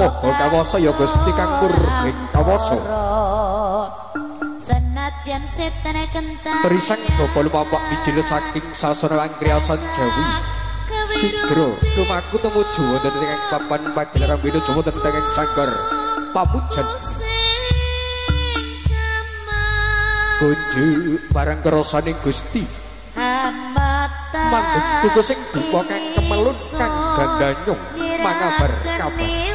Moho kawasa ya Gusti Kang Purning kawasa Senadyan setene kentang Perisang bapa lumapak bijil saking sasana langkriasan Jawi. Sigro lumaku tumuju wonten ing papan pagelaran winu Jawa tentang ing sanggar. Pamujan. Kunju barang kerasaning Gusti. Mandeg tuku sing duka kang kemelun kang gandanyung. Mangabar kabar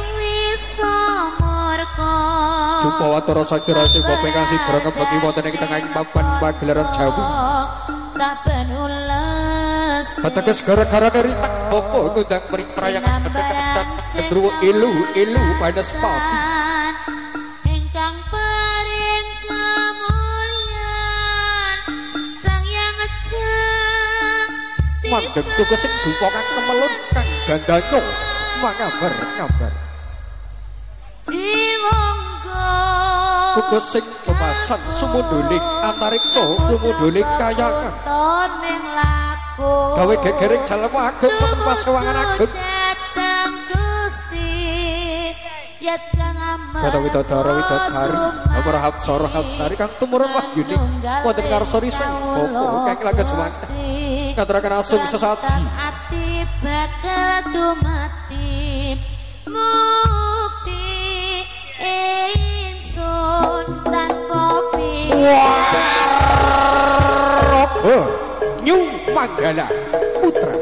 Dupa watara sajara sing bapak kang sidra ngebagi wonten ing tengahing papan pagelaran Jawi saben ules. Bateges gara-gara dari tak bapa ngundang mring prayangan ketek-ketek gendruwo ilu ilu panas pati. ingkang paring kamulyan sang yang ngejeng mandeg tuku sing dupa kang kemelun kang gandanyung mangabar kabar Tuku sing kemasan sumunduling antariksa sumunduling kayangan. Gawe gegering jalem agung wonten pasewangan agung Kata widodara widodari Amara hapsara hapsari kang tumurun wahyuni? Wonten karsori sing bapa kang langkah jumanten ngaturaken asung sesaji. Ati bakal dumati Waroba Nyung Panggala Putra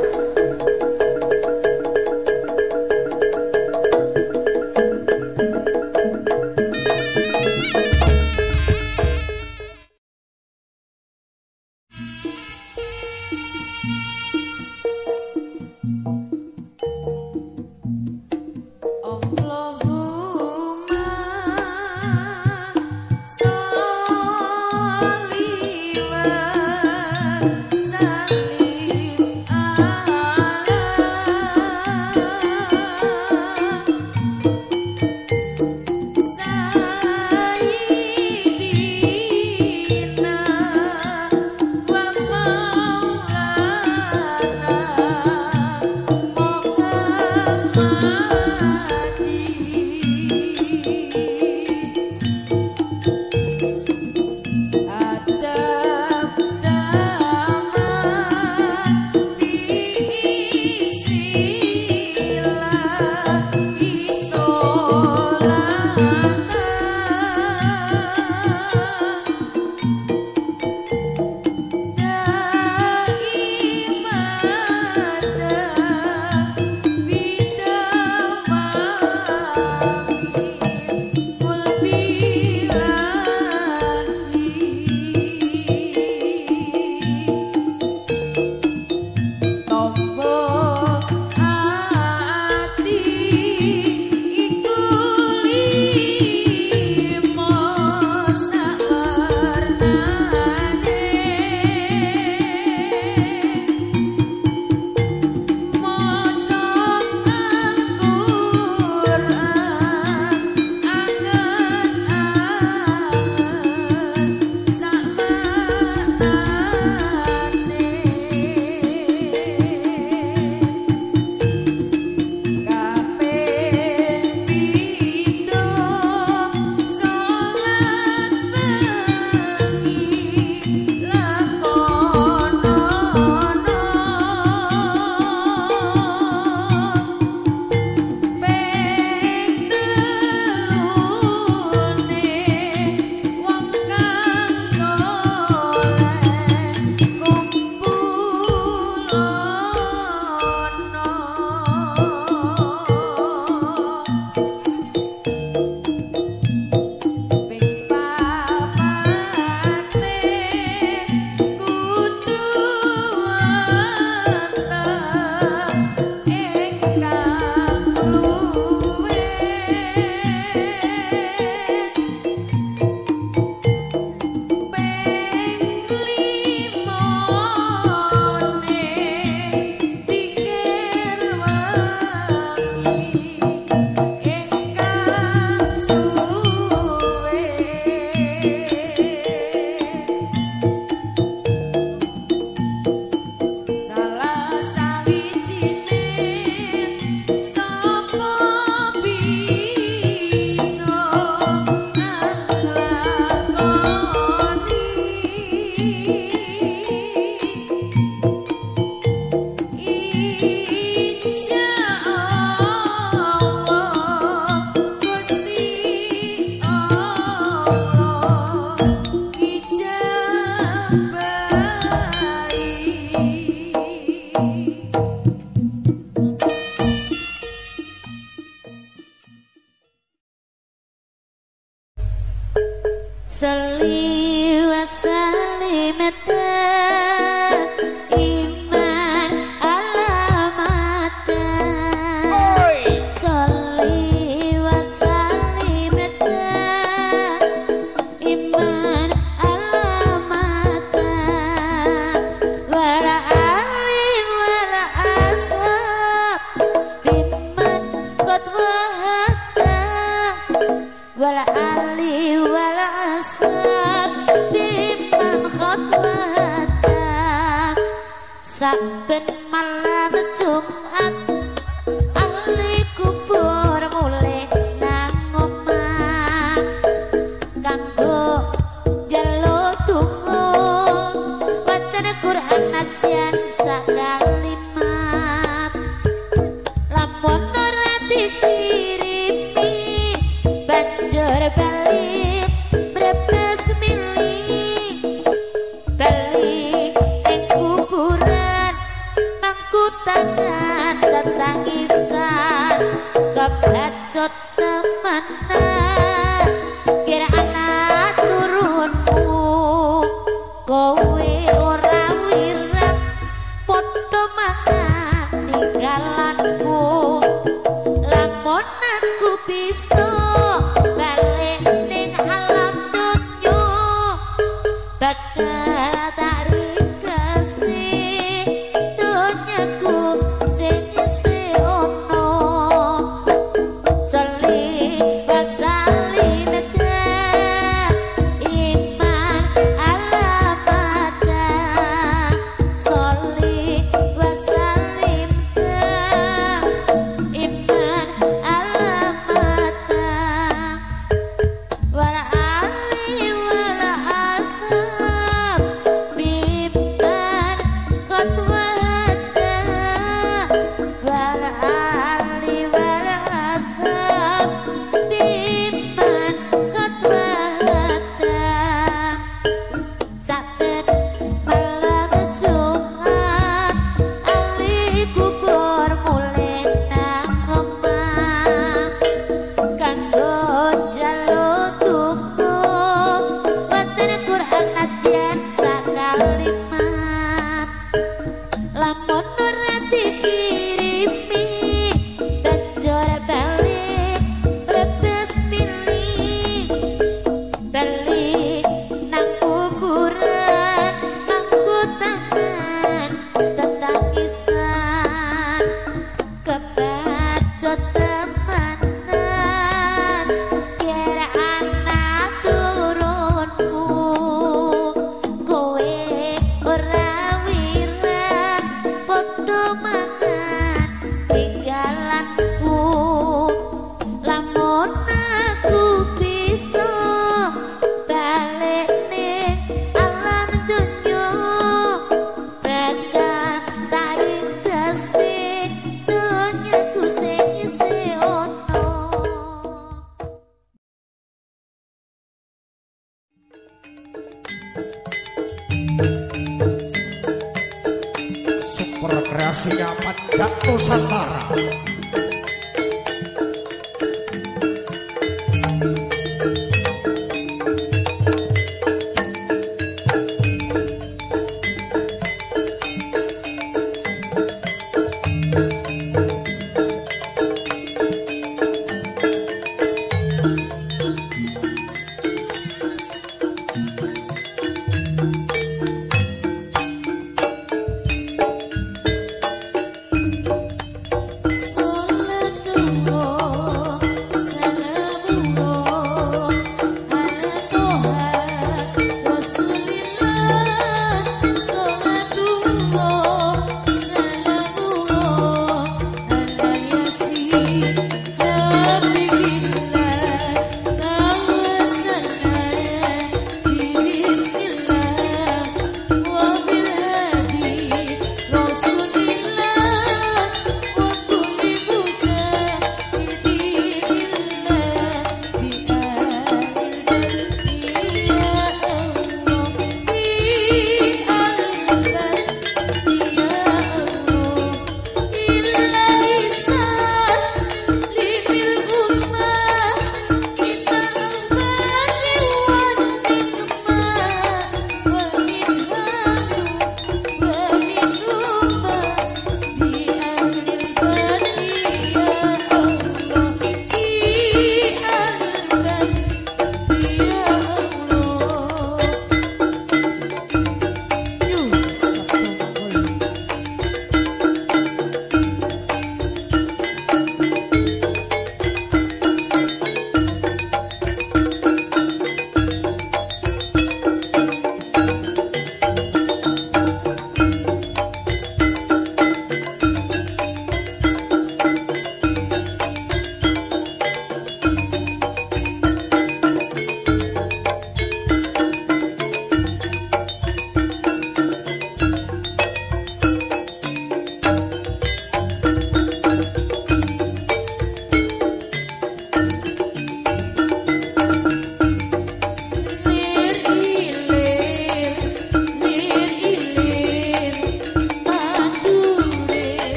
Từ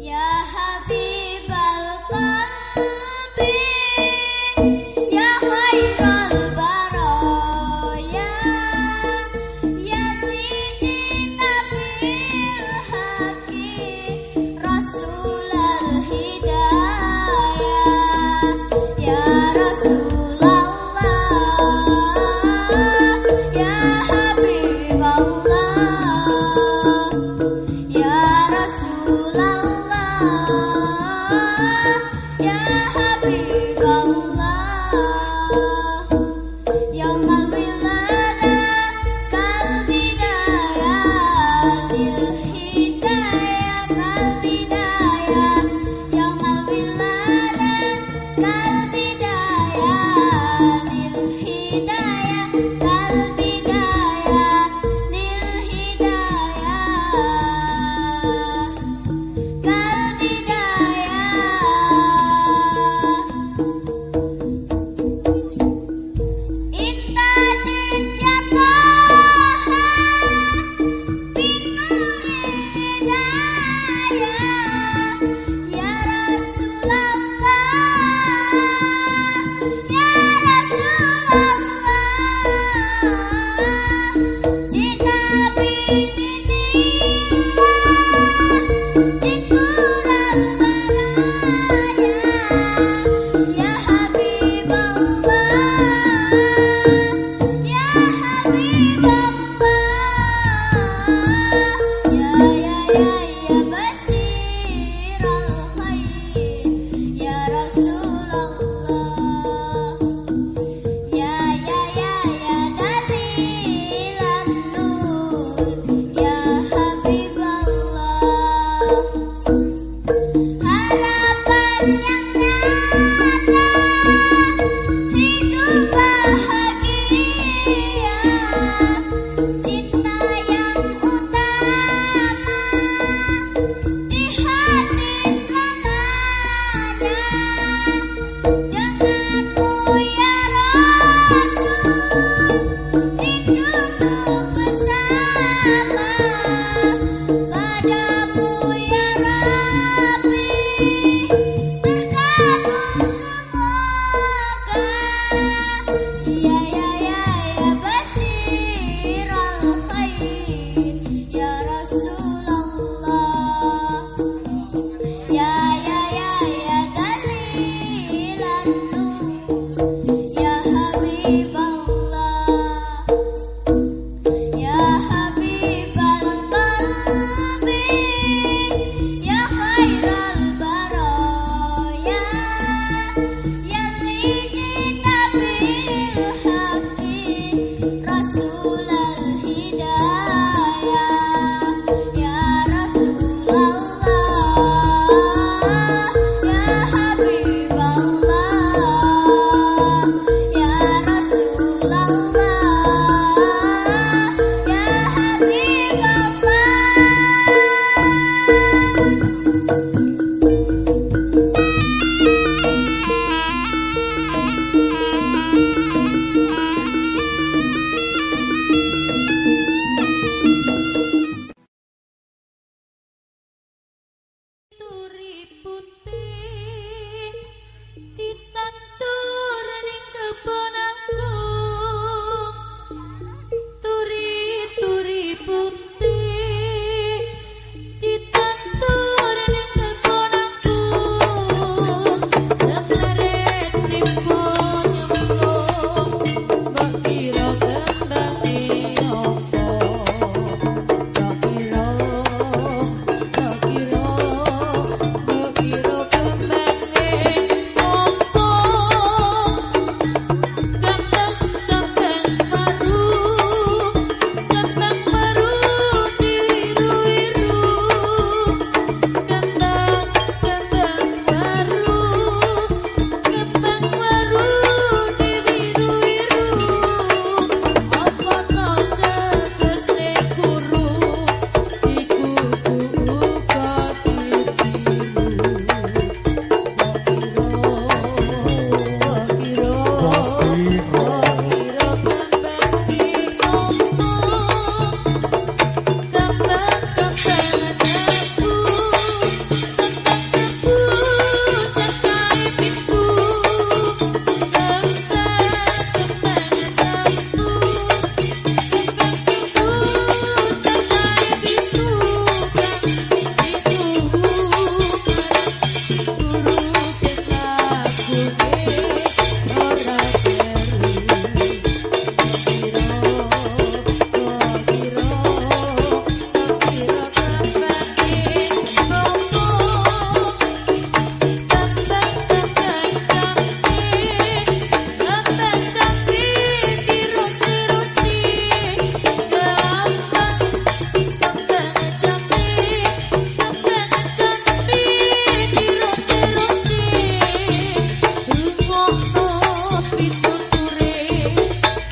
Yeah.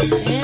Hey.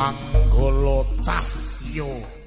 manggolo cahya.